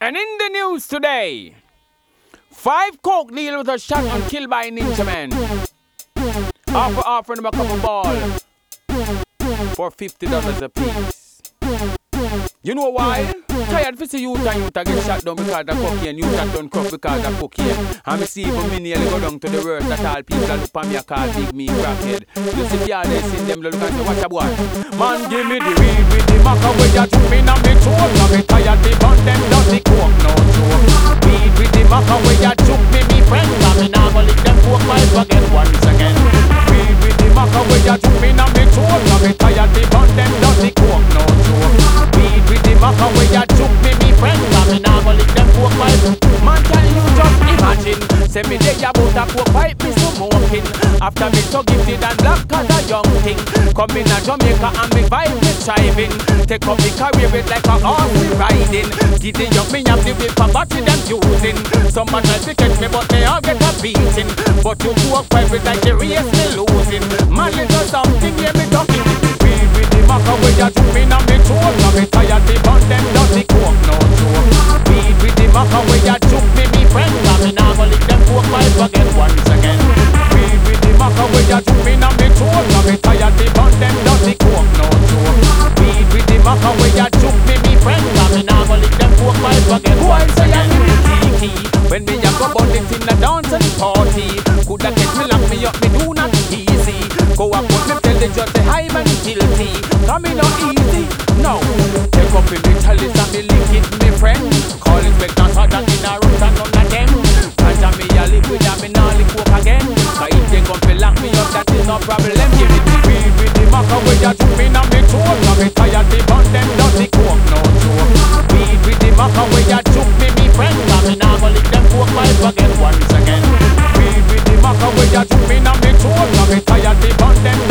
And in the news today, five coke deal with a shot and killed by Ninja Man. Offer offering them a couple ball for fifty dollars a piece. You know why? Tired for see youth and youth get shot down because of cocaine. Youth that done crop because of cocaine. And me see even me nearly go down to the world that all people look on me a call big me crackhead. You see the they see them look and say what a boy. Man give me the weed with the maca where you me now me throat. Me tired with maca where you took me me friend. Now me now go lick them coke pipe again once again. Weed with the maca where you took me now me throat. Now me tired the Say me day about a coke pipe me smoking. After me so gifted and black as a young thing. Come in a Jamaica and me vibe me driving. Take up the career with like a horse me riding. Giddy up me have the whip and battery them using. Some man to catch me but they all get a beating. But you walk fight with like the race me losing. Man little something yeah me talking. With the when me a go bun it in a dance and party, coulda catch me lock me up, me do not easy. Go up put me tell the judge say I'm and guilty. Come me not easy, no. Take up in the chalice and me lick it, me friend. Call inspector so that in a root and none of them. Ganja me a liquid and me nah lick coke again. Cause if they come to lock me up, that is no problem. Give me the weed with the maca where you took me now me throat. Now me tired the bun them dirty coke no joke. Weed with the maca where you you took me now me throat. Now me tired the bun them